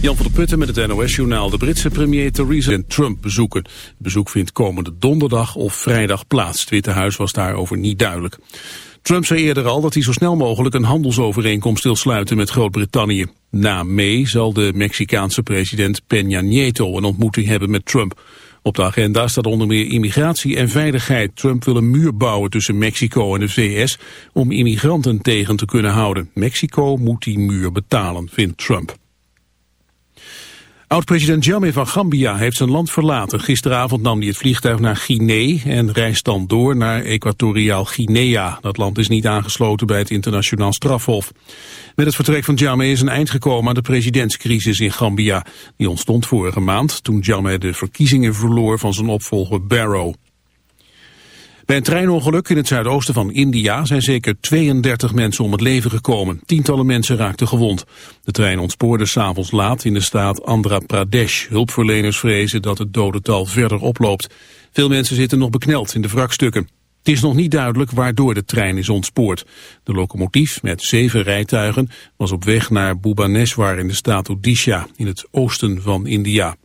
Jan van der Putten met het NOS-journaal. De Britse premier Theresa en Trump bezoeken. Het bezoek vindt komende donderdag of vrijdag plaats. Het Witte Huis was daarover niet duidelijk. Trump zei eerder al dat hij zo snel mogelijk een handelsovereenkomst wil sluiten met Groot-Brittannië. Na May zal de Mexicaanse president Peña Nieto een ontmoeting hebben met Trump. Op de agenda staat onder meer immigratie en veiligheid. Trump wil een muur bouwen tussen Mexico en de VS om immigranten tegen te kunnen houden. Mexico moet die muur betalen, vindt Trump. Oud-president Jammeh van Gambia heeft zijn land verlaten. Gisteravond nam hij het vliegtuig naar Guinea en reist dan door naar Equatoriaal Guinea. Dat land is niet aangesloten bij het internationaal strafhof. Met het vertrek van Jammeh is een eind gekomen aan de presidentscrisis in Gambia. Die ontstond vorige maand toen Jammeh de verkiezingen verloor van zijn opvolger Barrow. Bij een treinongeluk in het zuidoosten van India zijn zeker 32 mensen om het leven gekomen. Tientallen mensen raakten gewond. De trein ontspoorde s'avonds laat in de staat Andhra Pradesh. Hulpverleners vrezen dat het dodental verder oploopt. Veel mensen zitten nog bekneld in de wrakstukken. Het is nog niet duidelijk waardoor de trein is ontspoord. De locomotief met zeven rijtuigen was op weg naar Bhubaneswar in de staat Odisha in het oosten van India.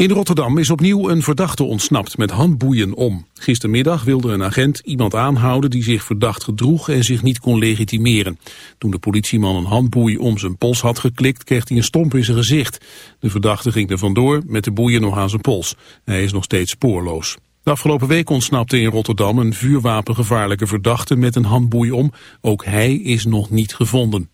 In Rotterdam is opnieuw een verdachte ontsnapt met handboeien om. Gistermiddag wilde een agent iemand aanhouden die zich verdacht gedroeg en zich niet kon legitimeren. Toen de politieman een handboei om zijn pols had geklikt, kreeg hij een stomp in zijn gezicht. De verdachte ging er vandoor met de boeien nog aan zijn pols. Hij is nog steeds spoorloos. De afgelopen week ontsnapte in Rotterdam een vuurwapengevaarlijke verdachte met een handboei om. Ook hij is nog niet gevonden.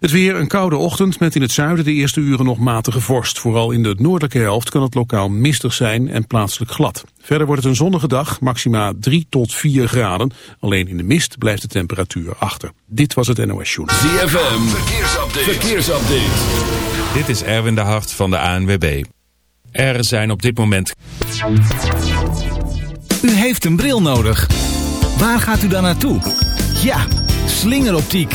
Het weer een koude ochtend met in het zuiden de eerste uren nog matige vorst. Vooral in de noordelijke helft kan het lokaal mistig zijn en plaatselijk glad. Verder wordt het een zonnige dag, maxima 3 tot 4 graden. Alleen in de mist blijft de temperatuur achter. Dit was het NOS Journal. ZFM, verkeersupdate. verkeersupdate. Dit is Erwin de Hart van de ANWB. Er zijn op dit moment... U heeft een bril nodig. Waar gaat u dan naartoe? Ja, slingeroptiek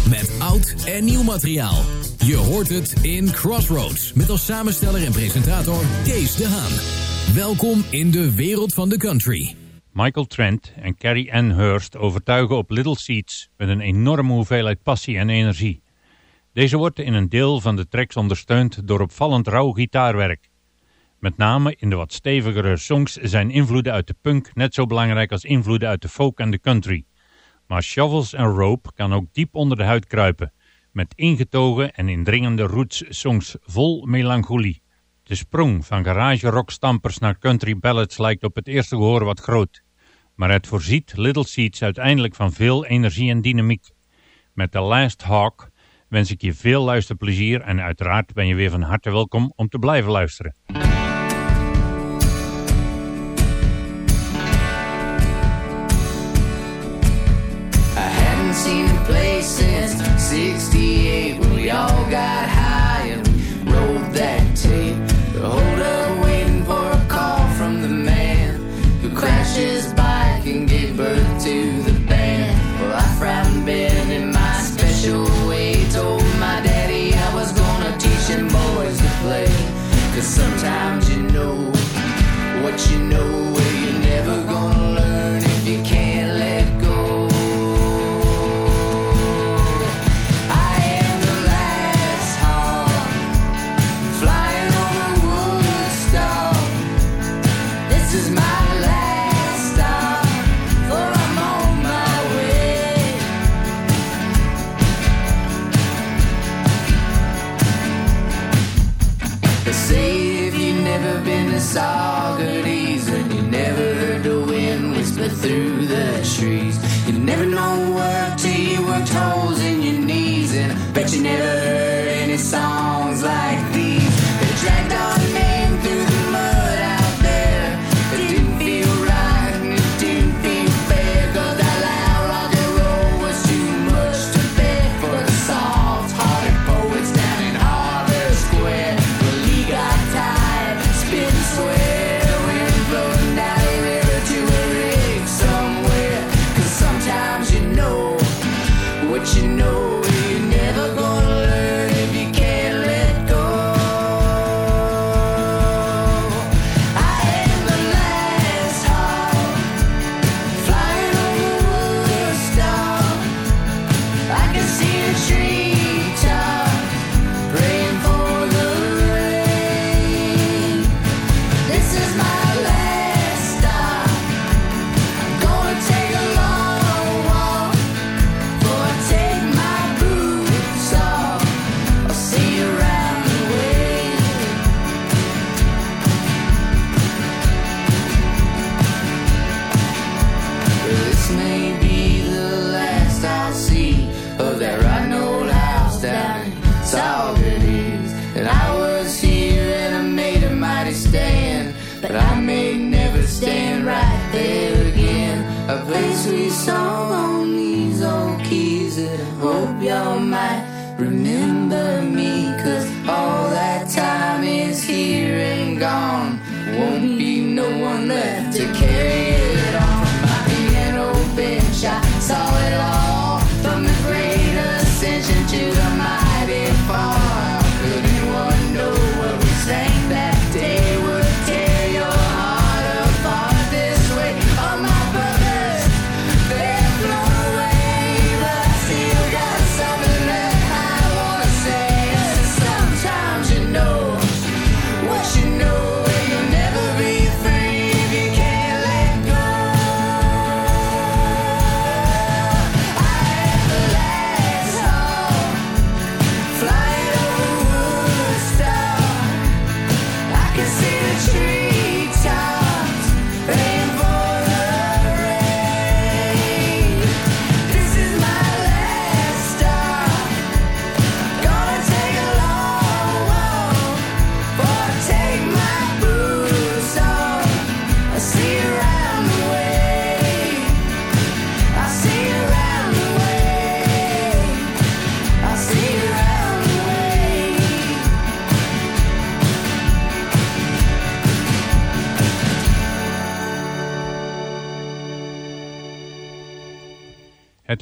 Met oud en nieuw materiaal. Je hoort het in Crossroads. Met als samensteller en presentator Kees de Haan. Welkom in de wereld van de country. Michael Trent en Carrie Ann Hurst overtuigen op Little Seeds met een enorme hoeveelheid passie en energie. Deze wordt in een deel van de tracks ondersteund door opvallend rauw gitaarwerk. Met name in de wat stevigere songs zijn invloeden uit de punk net zo belangrijk als invloeden uit de folk en de country. Maar Shovels and Rope kan ook diep onder de huid kruipen, met ingetogen en indringende roots songs vol melancholie. De sprong van garage rock stampers naar country ballads lijkt op het eerste gehoor wat groot. Maar het voorziet Little Seeds uiteindelijk van veel energie en dynamiek. Met The Last Hawk wens ik je veel luisterplezier en uiteraard ben je weer van harte welkom om te blijven luisteren. inside. left to carry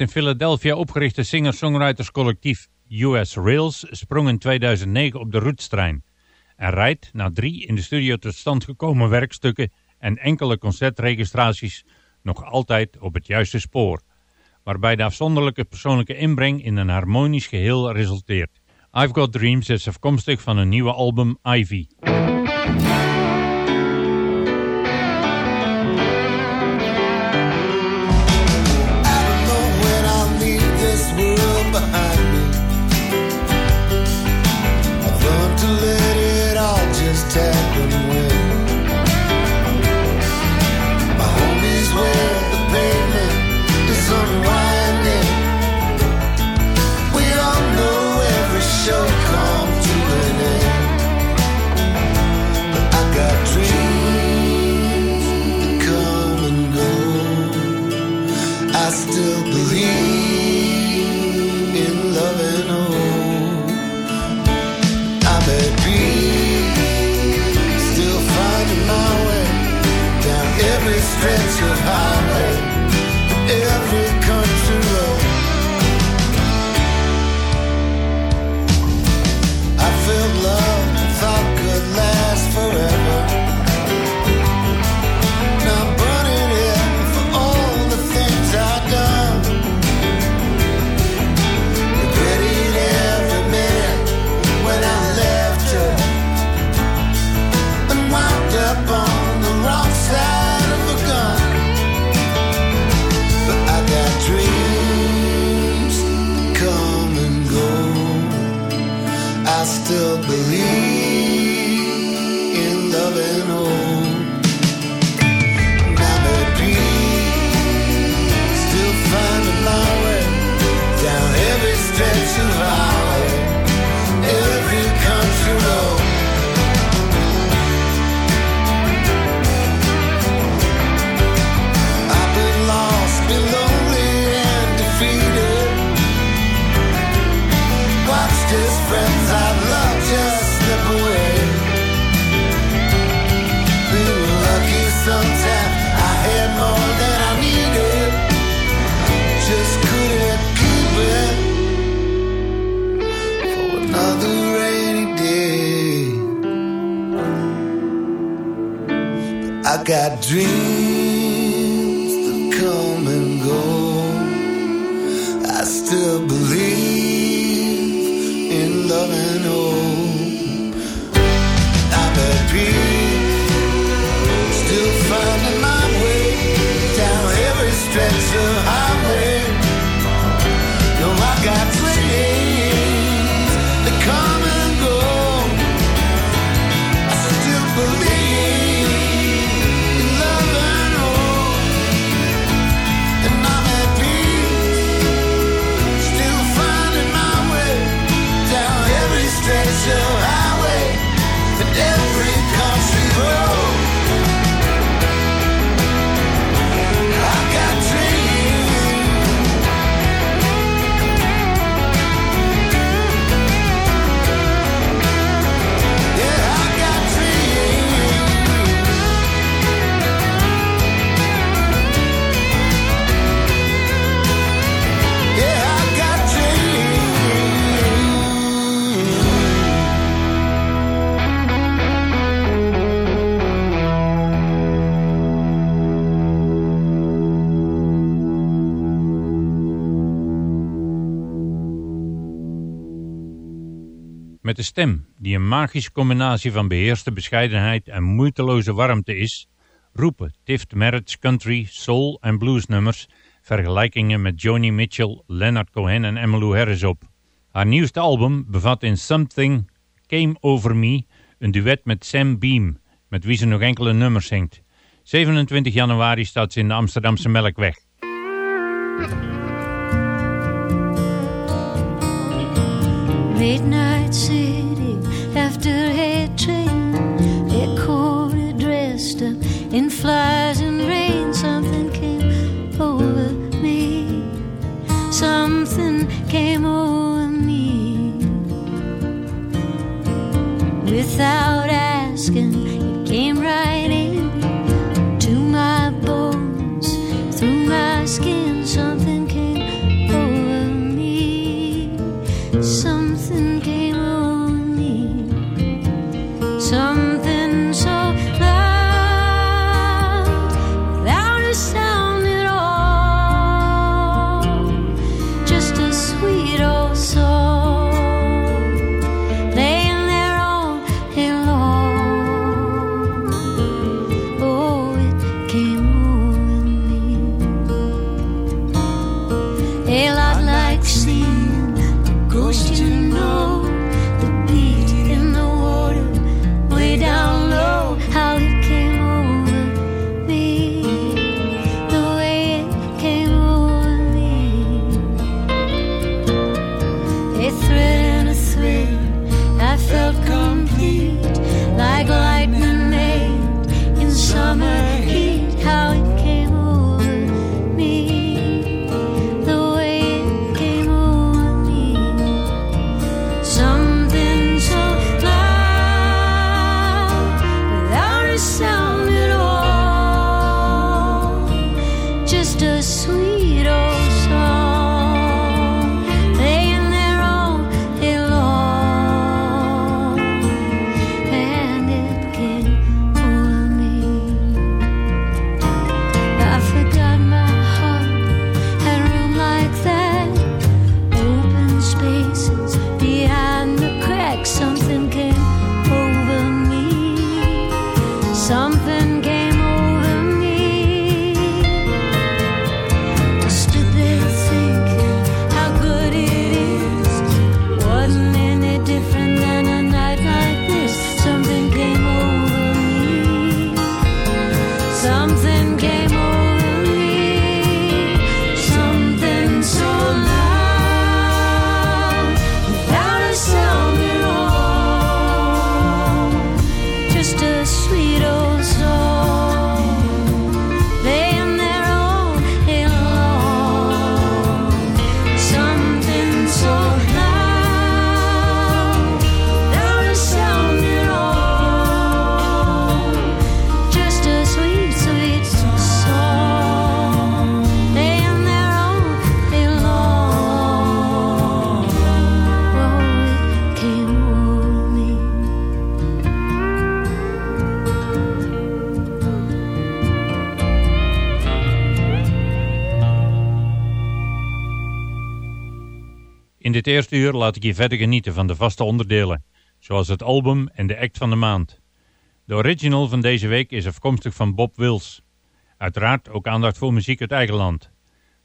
in Philadelphia opgerichte singer-songwriterscollectief US Rails sprong in 2009 op de roetstrein en rijdt na drie in de studio tot stand gekomen werkstukken en enkele concertregistraties nog altijd op het juiste spoor, waarbij de afzonderlijke persoonlijke inbreng in een harmonisch geheel resulteert. I've Got Dreams is afkomstig van een nieuwe album Ivy. that dream. de stem, die een magische combinatie van beheerste bescheidenheid en moeiteloze warmte is, roepen Tift Merritt's country, soul en blues nummers vergelijkingen met Joni Mitchell, Leonard Cohen en Emmylou Harris op. Haar nieuwste album bevat in Something Came Over Me een duet met Sam Beam, met wie ze nog enkele nummers zingt. 27 januari staat ze in de Amsterdamse Melkweg. midnight city after a train. They're dressed up in flies and rain. Something came over me. Something came over me. Without asking, it came right in to my bones, through my skin. sun. Eerste uur laat ik je verder genieten van de vaste onderdelen, zoals het album en de act van de maand. De original van deze week is afkomstig van Bob Wills. Uiteraard ook aandacht voor muziek uit eigen land.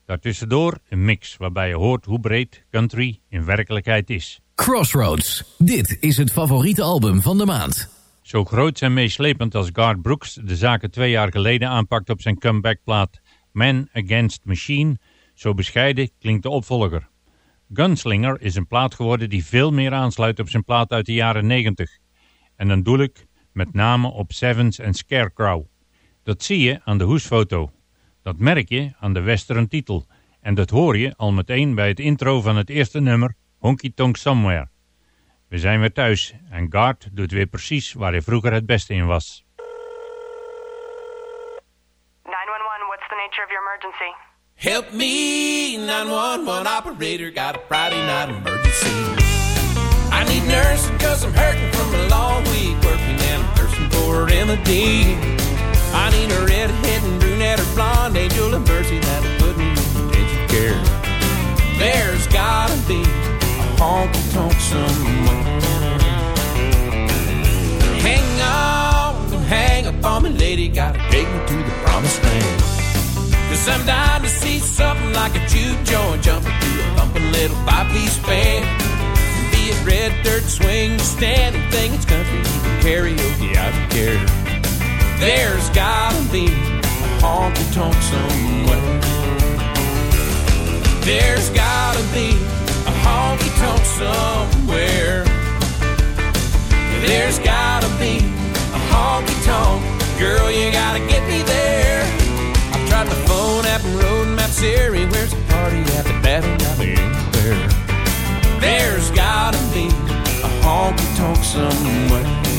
Daartussendoor een mix waarbij je hoort hoe breed country in werkelijkheid is. Crossroads. Dit is het favoriete album van de maand. Zo groot en meeslepend als Garth Brooks de zaken twee jaar geleden aanpakt op zijn comebackplaat Man Against Machine, zo bescheiden klinkt de opvolger. Gunslinger is een plaat geworden die veel meer aansluit op zijn plaat uit de jaren 90. En dan doe ik met name op Sevens en Scarecrow. Dat zie je aan de hoesfoto. Dat merk je aan de western titel. En dat hoor je al meteen bij het intro van het eerste nummer, Honky Tonk Somewhere. We zijn weer thuis en Guard doet weer precies waar hij vroeger het beste in was. 911, what's the nature of your emergency? Help me, 911 operator, got a Friday night emergency. I need nursing cause I'm hurting from a long week working and I'm thirsting for a remedy. I need a redhead and brunette or blonde angel of mercy that'll put me in intensive care. There's gotta be a honky tonk somewhere. Hang on, hang up on me, lady, gotta take me to the promised land. Cause I'm to see something like a juke joint jumping through a bumping little five-piece band. Be it red dirt swing, standing thing, it's country, even karaoke, I don't care. There's gotta be a honky tonk somewhere. There's gotta be a honky tonk somewhere. There's gotta be a honky tonk. Girl, you gotta get me there. Siri. Where's the party at? That ain't got anywhere. There's gotta be a honky tonk somewhere.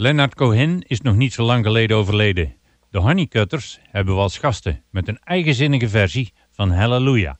Leonard Cohen is nog niet zo lang geleden overleden. De Honeycutters hebben we als gasten met een eigenzinnige versie van Hallelujah.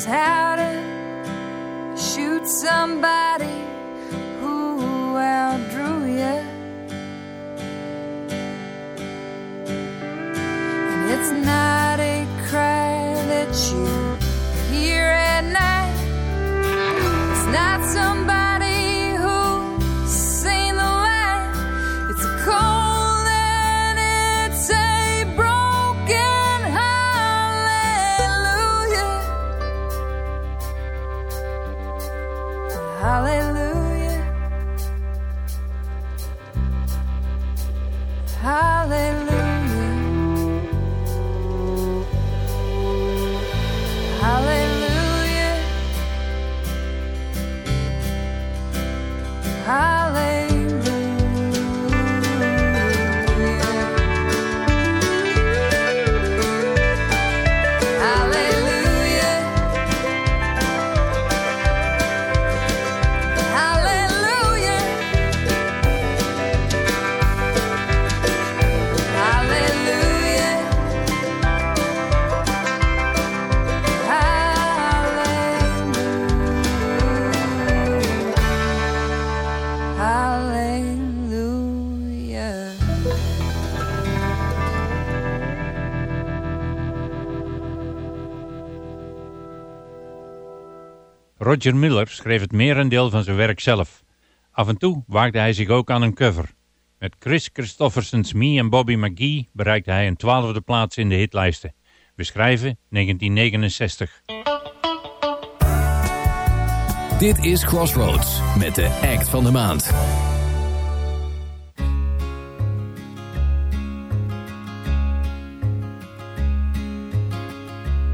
Was how to shoot somebody Roger Miller schreef het merendeel van zijn werk zelf. Af en toe waagde hij zich ook aan een cover. Met Chris Christofferson's Me en Bobby McGee bereikte hij een twaalfde plaats in de hitlijsten. We schrijven 1969. Dit is Crossroads met de act van de maand.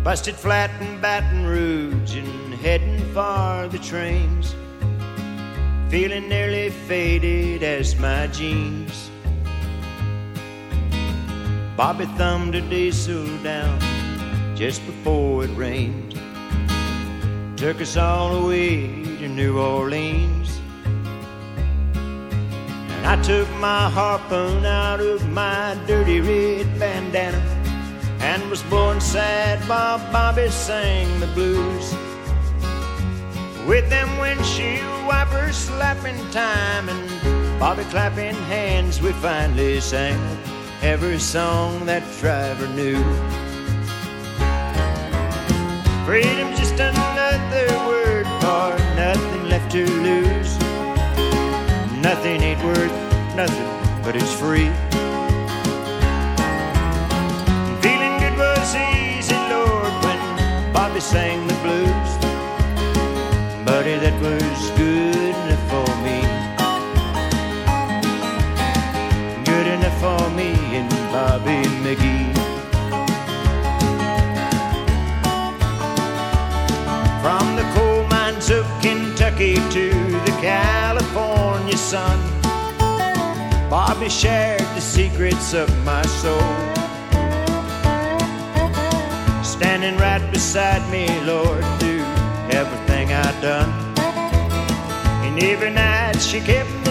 Busted flat in Baton Rouge and heading for the trains. Feeling nearly faded as my jeans. Bobby thumbed a diesel down just before it rained. Took us all the way to New Orleans. And I took my harpoon out of my dirty red bandana and was born sad while Bobby sang the blues. With them windshield wipers slapping time and Bobby clapping hands, we finally sang every song that driver knew. Freedom's just another word for nothing left to lose. Nothing ain't worth nothing, but it's free. Feeling good was easy, Lord, when Bobby sang the blues. Buddy, that was good enough for me. Good enough for me and Bobby McGee. From the coal mines of Kentucky to the California sun, Bobby shared the secrets of my soul. Standing right beside me, Lord, through everything every night she kept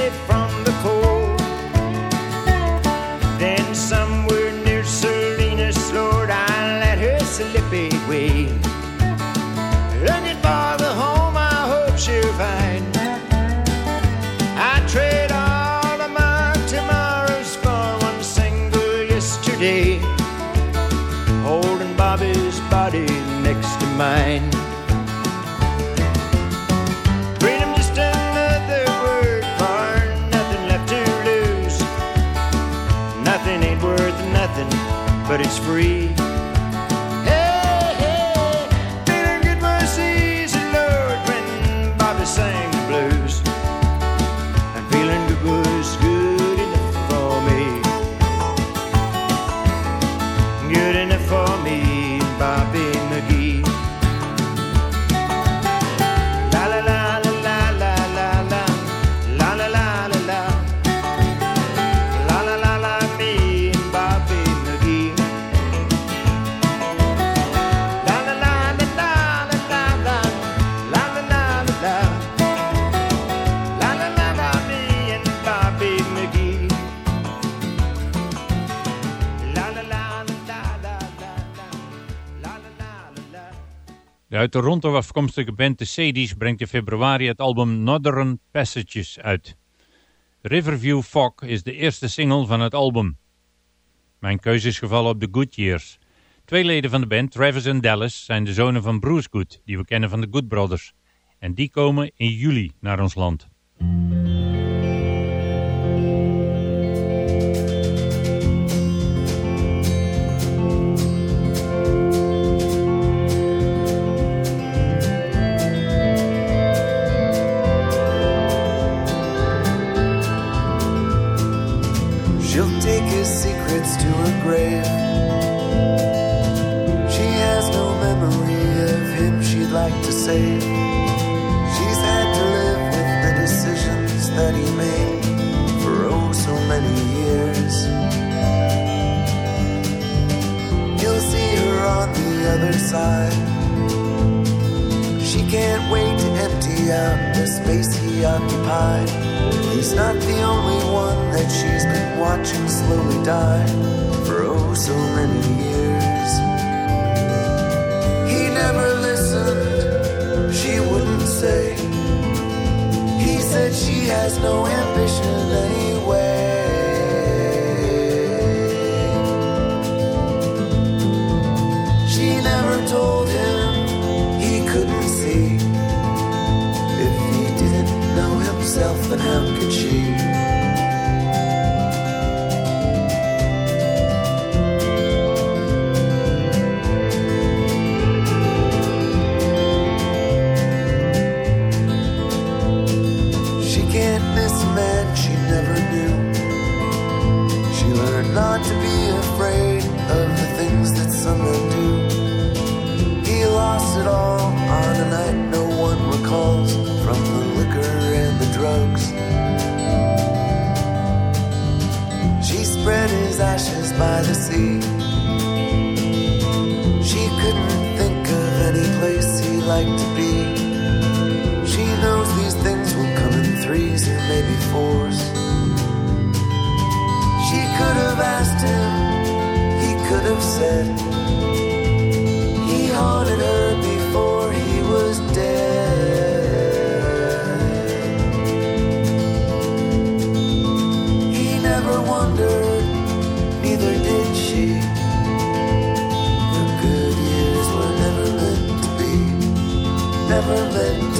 but it's free. De uit Toronto afkomstige band The Sadies brengt in februari het album Northern Passages uit. Riverview Fog is de eerste single van het album. Mijn keuze is gevallen op The Good Years. Twee leden van de band, Travis en Dallas, zijn de zonen van Bruce Good, die we kennen van de Good Brothers. En die komen in juli naar ons land. She knows these things will come in threes and maybe fours. She could have asked him, he could have said, he haunted her before he was dead. He never wondered, neither did she. Good years were never meant to be, never meant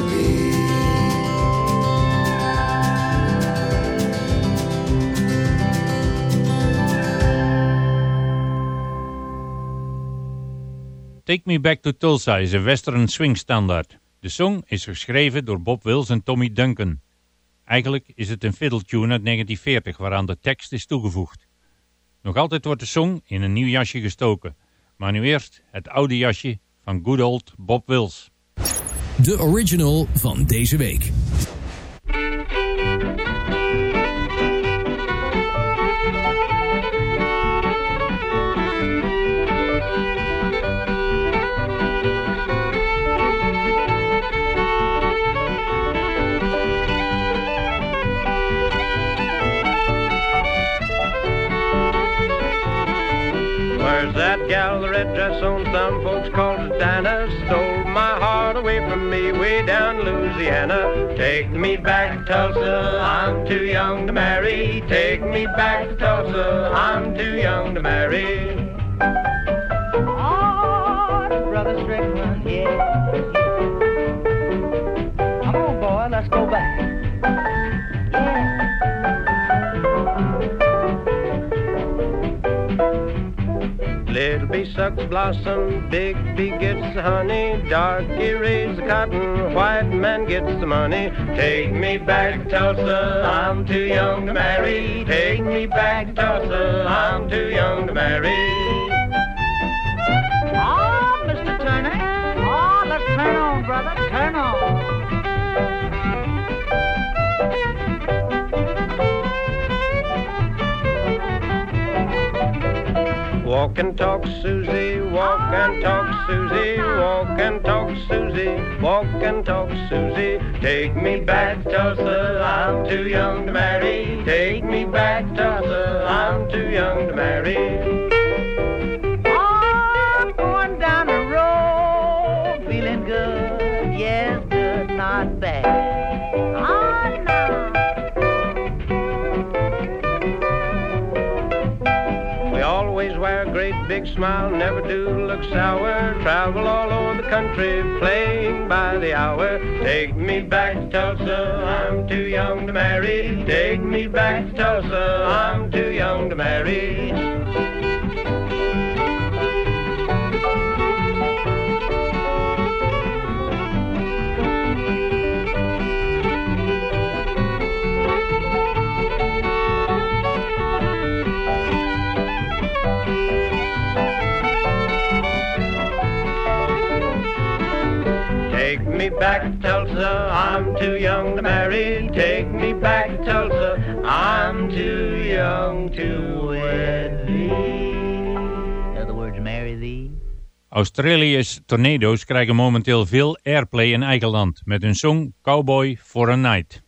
Take Me Back to Tulsa is een western swing standaard. De song is geschreven door Bob Wills en Tommy Duncan. Eigenlijk is het een fiddle tune uit 1940 waaraan de tekst is toegevoegd. Nog altijd wordt de song in een nieuw jasje gestoken. Maar nu eerst het oude jasje van good old Bob Wills. De original van deze week. Some folks called Dinah Stole my heart away from me way down Louisiana Take me back to Tulsa, I'm too young to marry Take me back to Tulsa, I'm too young to marry Oh, Brother yeah. Come on, boy, let's go back. Little bee sucks blossom, big bee gets honey, darky raise cotton, white man gets the money. Take me back to Tulsa, I'm too young to marry. Take me back to Tulsa, I'm too young to marry. Ah, oh, Mr. Turner. Oh, let's turn on, brother. Turn on. Walk and talk, Susie, walk and talk, Susie, walk and talk, Susie, walk and talk, Susie. Take me back Tulsa, I'm too young to marry. Take me back Tulsa, I'm too young to marry. Smile, never do look sour. Travel all over the country, playing by the hour. Take me back to Tulsa, I'm too young to marry. Take me back to Tulsa, I'm too young to marry. Me back to Tulsa, I'm too young to marry. Take me back to Tulsa, I'm too young to wed thee. In other words, marry thee. Australië's Tornado's krijgen momenteel veel airplay in eigen land met hun song Cowboy for a Night.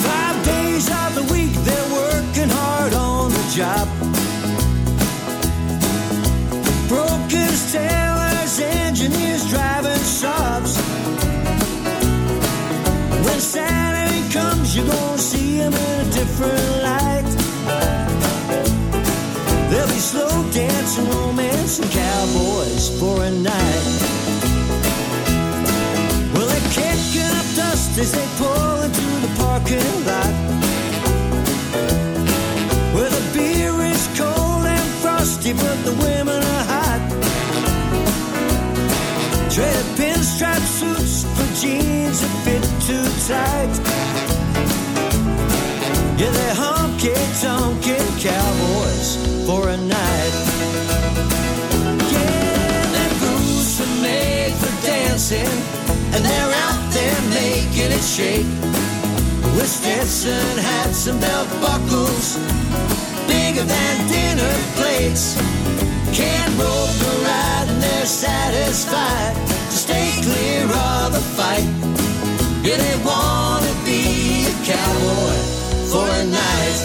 Five days of the week they're working hard on the job. Saturday comes, you're gonna see them in a different light. There'll be slow dancing, romance, and cowboys for a night. Well, they're kicking up dust as they pull into the parking lot. Where the beer is cold and frosty, but the women are hot. Trade pinstripe suits for jeans that fit too tight. Yeah, they're honky tonkin' cowboys for a night. Yeah, their boots are made for dancing, and they're out there making it shake. With Stetson hats and belt buckles, bigger than dinner plates. Can't rope a ride and they're satisfied to stay clear of the fight. Yeah, they wanna be a cowboy for a night.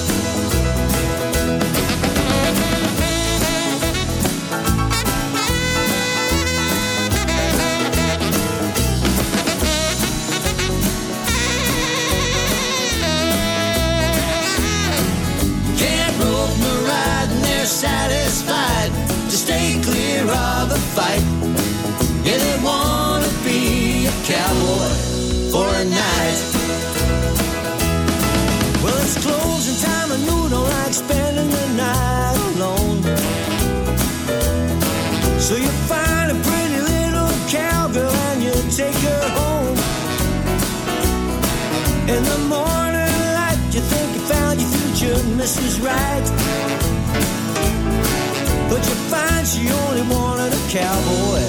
Satisfied to stay clear of the fight. Yeah, they wanna be a cowboy night. Well, it's closing time and you don't like spending the night alone. So you find a pretty little cowgirl and you take her home. In the morning light, you think you found your future Mrs. Right. But you find she only wanted a cowboy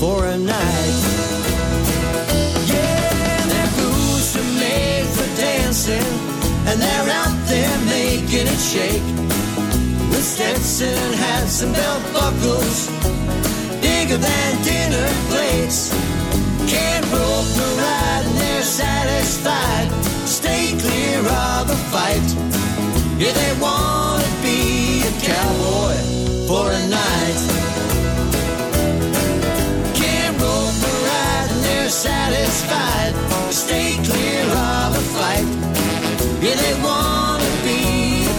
for a night. Dancing, and they're out there making it shake. With Stetson hats and belt buckles, bigger than dinner plates. Can't rope no ride, and they're satisfied. Stay clear of the fight. Yeah, they wanna be a cowboy for a night. Can't rope no ride, and they're satisfied. Stay clear the. Wanna be a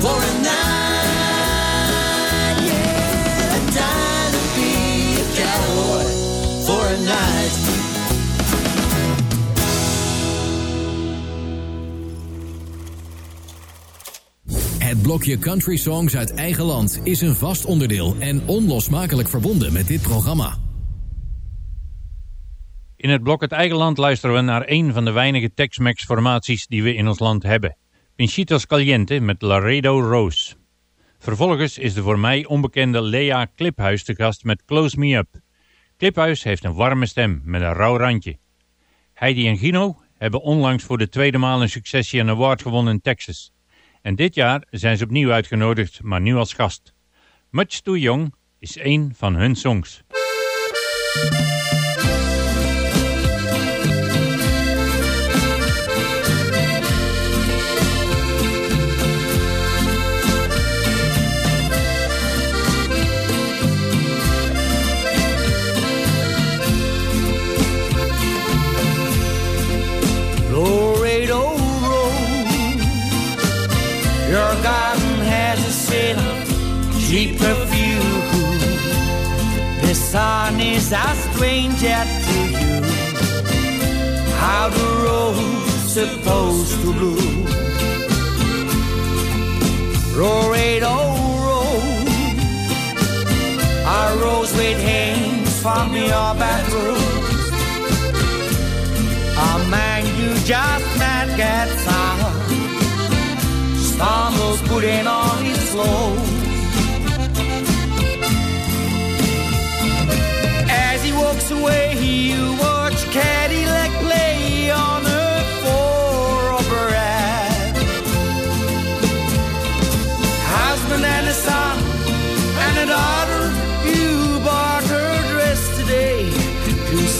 for a night. Yeah, be a cowboy for a night. Het blokje Country Songs uit eigen land is een vast onderdeel en onlosmakelijk verbonden met dit programma. In het blok Het Eigen Land luisteren we naar een van de weinige Tex-Mex formaties die we in ons land hebben. Pinchitos Caliente met Laredo Rose. Vervolgens is de voor mij onbekende Lea Kliphuis te gast met Close Me Up. Kliphuis heeft een warme stem met een rauw randje. Heidi en Gino hebben onlangs voor de tweede maal een successie en award gewonnen in Texas. En dit jaar zijn ze opnieuw uitgenodigd, maar nu als gast. Much Too Young is één van hun songs. Is a stranger to you. How the rose supposed to bloom? Roll oh roll, a rose with hands from your bedroom. A man you just met gets out, stumbles putting on his clothes.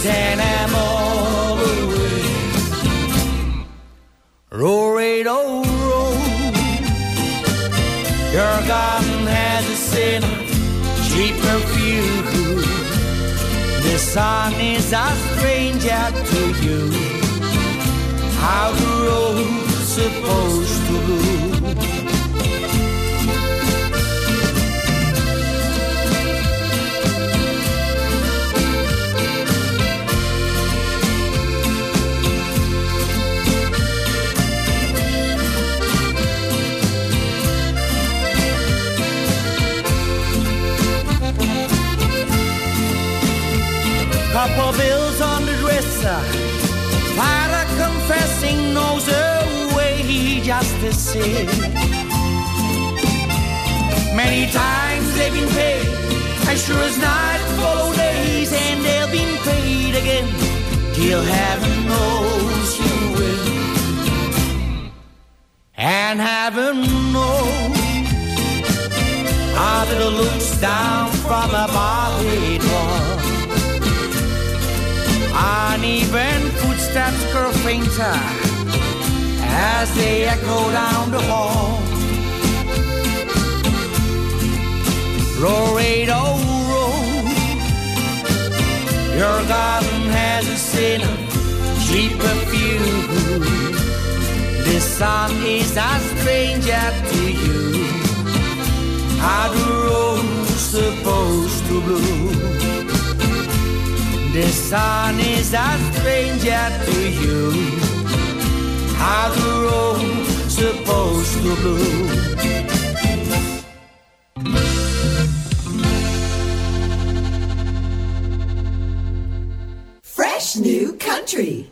Send them all away. Roll, oh, roll. Your garden sun is a stranger to you. How the rose supposed to bloom? Dresser. Father confessing knows her way just the same. Many times they've been paid, as sure as night follow days, and they'll be paid again till heaven knows you will. And heaven knows how little looks down from a Uneven footsteps grow fainter as they echo down the hall. Oh, roll. Your garden has a of cheap perfume. The sun is a stranger to you. How the rose supposed to bloom? The sun is a stranger to you. How the rose supposed to bloom? Fresh new country.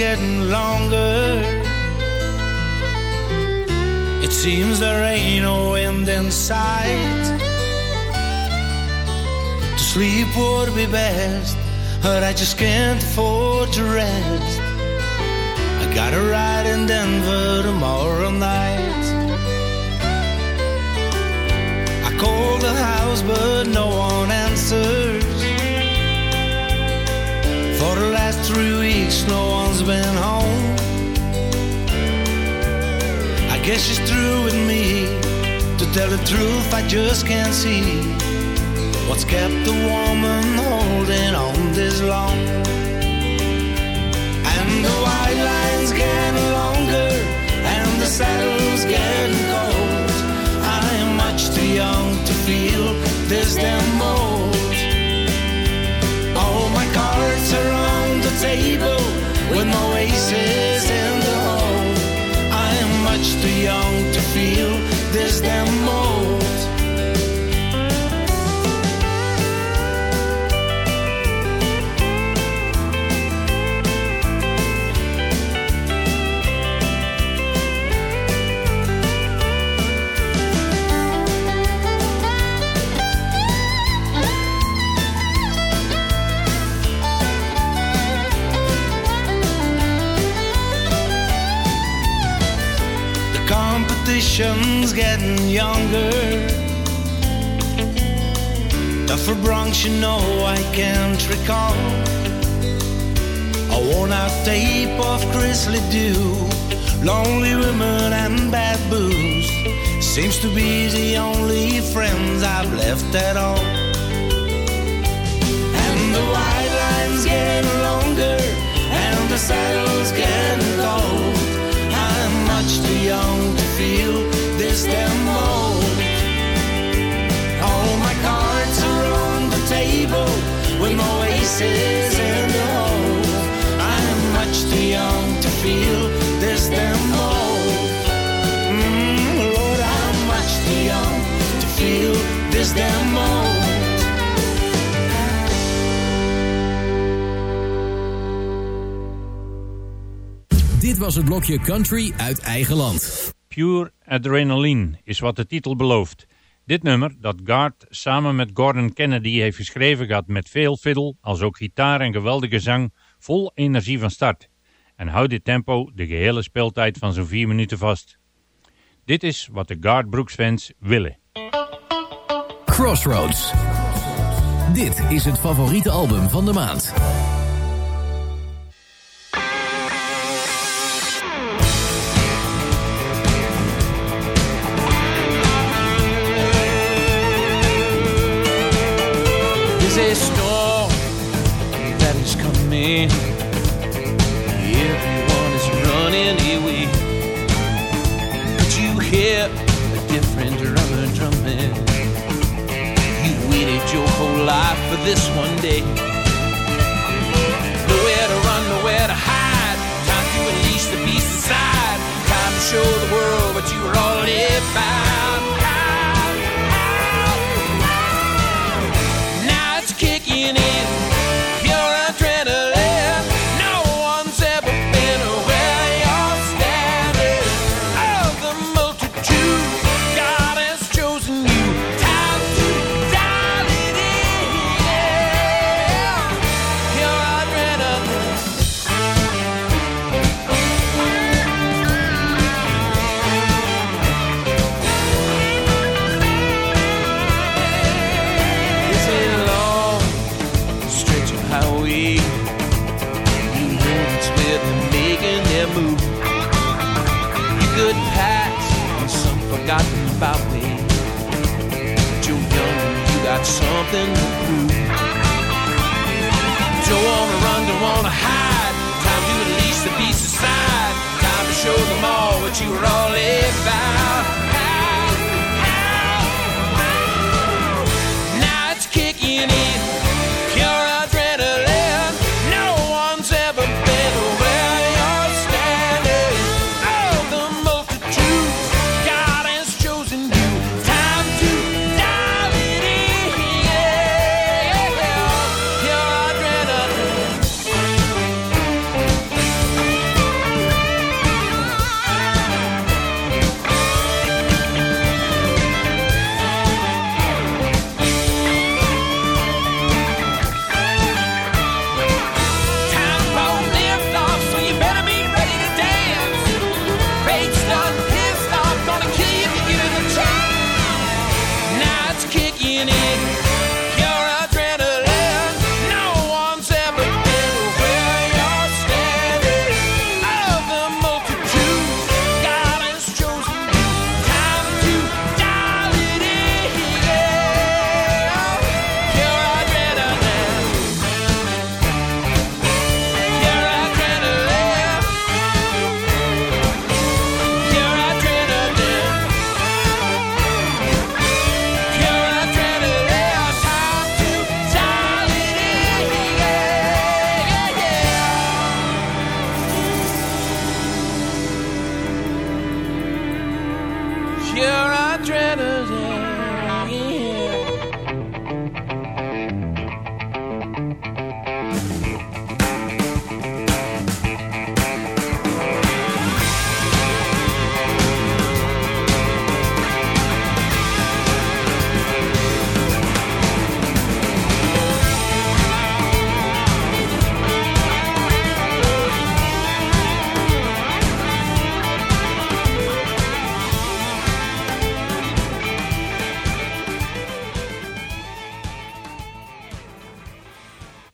getting longer. It seems there ain't no end in sight. To sleep would be best, but I just can't afford to rest. I got a ride in Denver tomorrow night. I called the house, but no one answers. For the last three weeks, no one's been home. I guess she's through with me. To tell the truth, I just can't see what's kept the woman holding on this long. This competition's getting younger. Tougher broncs, you know I can't recall. A worn out tape of Chris LeDoux, lonely women and bad booze. Seems to be the only friends I've left at all. And the white line's getting longer, and the this damn old. All my cards are on the table with no aces in the hole. I'm much too young to feel this damn old. Mm, Lord, I'm much too young to feel this damn old. Dit was het blokje Country uit eigen land. Pure Adrenaline is wat de titel belooft. Dit nummer, dat Gard samen met Gordon Kennedy heeft geschreven, gaat met veel fiddle, als ook gitaar en geweldige zang, vol energie van start. En houdt dit tempo de gehele speeltijd van zo'n 4 minuten vast. Dit is wat de Gard Brooks fans willen. Crossroads. Dit is het favoriete album van de maand. There's a storm that is coming. Everyone is running away. But you hear a different drummer drumming. You waited your whole life for this one day. Nowhere to run, nowhere to hide. Time to unleash the beast inside. Time to show the world what you were already found. you wrong.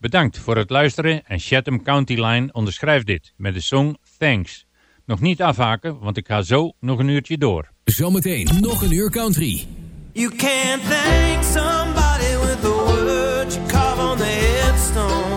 Bedankt voor het luisteren en Chatham County Line onderschrijft dit met de song Thanks. Nog niet afhaken, want ik ga zo nog een uurtje door. Zometeen nog een uur country. You can't thank somebody with the words you carve on the headstone.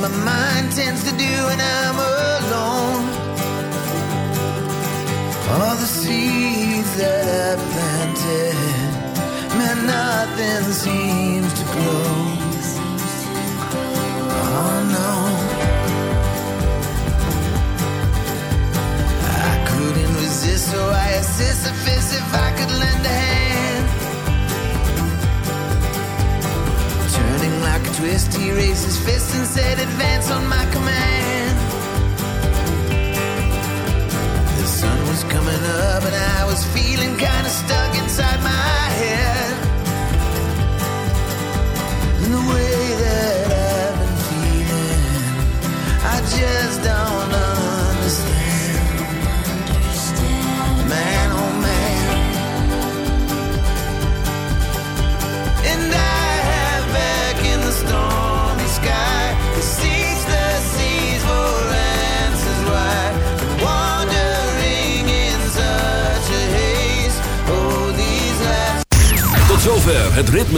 my mind.